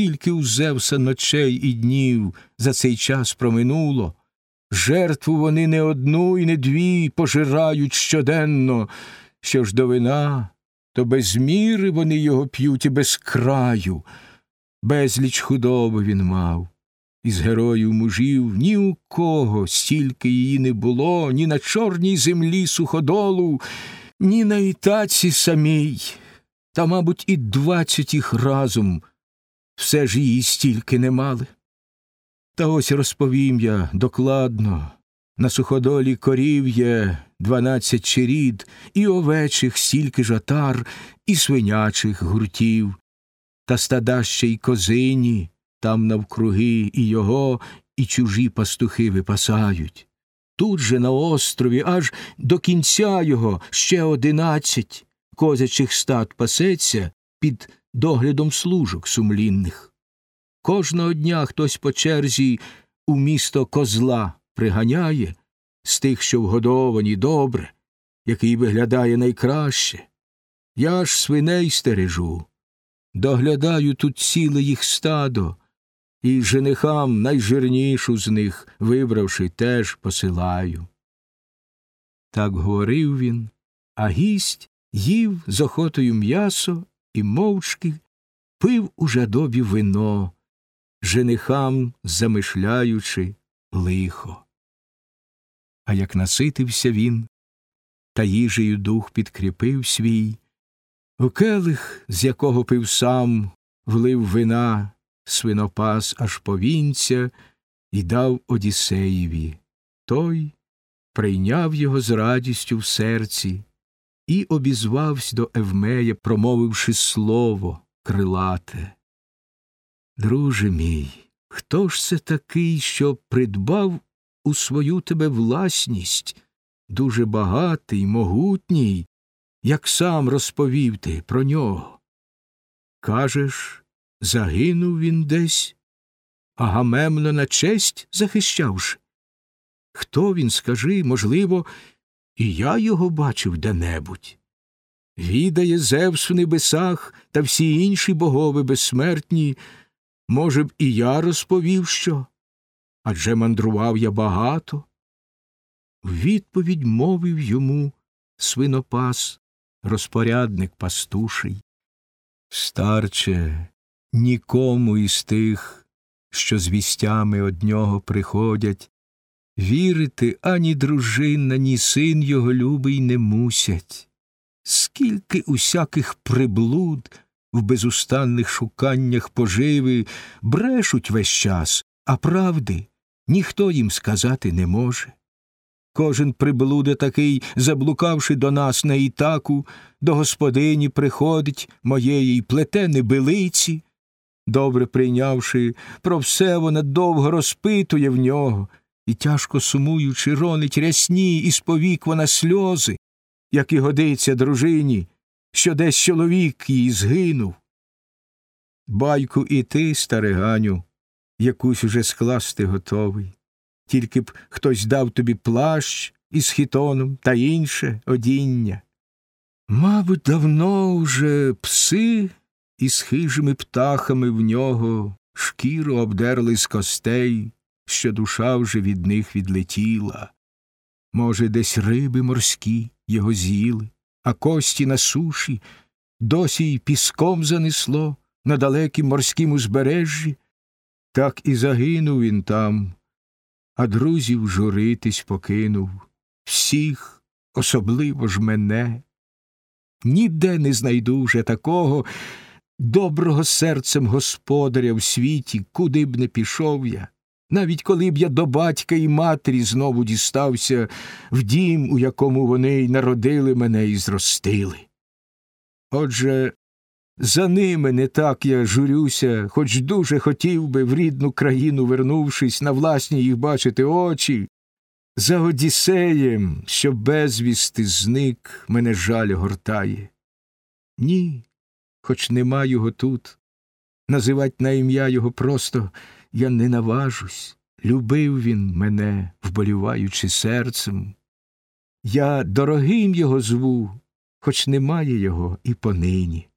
скільки у Зевса ночей і днів за цей час проминуло. Жертву вони не одну і не дві пожирають щоденно, що ж до вина, то без міри вони його п'ють і без краю. Безліч худоби він мав. Із героїв мужів ні у кого стільки її не було, ні на чорній землі суходолу, ні на ітаці самій, та, мабуть, і двадцять їх разом все ж її стільки не мали. Та ось розповім я докладно на суходолі корів є дванадцять черід, і овечих стільки ж отар, і свинячих гуртів, та стада ще й козині, там навкруги і його, і чужі пастухи випасають. Тут же на острові аж до кінця його ще одинадцять козячих стад пасеться під доглядом служок сумлінних. Кожного дня хтось по черзі у місто козла приганяє з тих, що вгодовані добре, який виглядає найкраще. Я ж свиней стережу, доглядаю тут ціле їх стадо, і женихам найжирнішу з них, вибравши, теж посилаю. Так говорив він, а гість їв з охотою м'ясо і мовчки пив у жадобі вино, женихам замишляючи лихо. А як наситився він, та їжею дух підкріпив свій, у келих, з якого пив сам, влив вина, свинопас аж повінця і дав Одіссеєві. Той прийняв його з радістю в серці і обізвався до Евмея, промовивши слово крилате. Друже мій, хто ж це такий, що придбав у свою тебе власність, дуже багатий, могутній, як сам розповів ти про нього? Кажеш, загинув він десь, Агамемно на честь захищавши? Хто він, скажи, можливо, і я його бачив де-небудь. Відає Зевс в небесах та всі інші богови безсмертні, може б, і я розповів що, адже мандрував я багато. В відповідь мовив йому свинопас, розпорядник пастуший. Старче, нікому із тих, що з вістями од нього приходять, вірити ані дружина, ні син його любий не мусять. Скільки усяких приблуд в безустанних шуканнях поживи брешуть весь час, а правди ніхто їм сказати не може. Кожен приблуда такий, заблукавши до нас на ітаку, до господині приходить моєї плете небилиці, добре прийнявши, про все вона довго розпитує в нього, і, тяжко сумуючи, ронить рясні і сповік вона сльози, як і годиться дружині, що десь чоловік її згинув. Байку і ти, стариганю, якусь уже скласти готовий, тільки б хтось дав тобі плащ із хітоном та інше одіння. Мабуть, давно вже пси із хижими птахами в нього шкіру обдерли з костей, що душа вже від них відлетіла. Може, десь риби морські його з'їли, а кості на суші досі й піском занесло на далекім морськім узбережжі. Так і загинув він там, а друзів журитись покинув всіх, особливо ж мене. Ніде не знайду вже такого доброго серцем господаря в світі, куди б не пішов я, навіть коли б я до батька і матері знову дістався в дім, у якому вони й народили мене і зростили. Отже, за ними не так я журюся, хоч дуже хотів би в рідну країну, вернувшись, на власні їх бачити очі. За Одіссеєм, що безвісти зник, мене жаль гортає. Ні, хоч нема його тут. Називать на ім'я його просто я не наважусь. Любив він мене, вболіваючи серцем. Я дорогим його зву, хоч немає його і понині.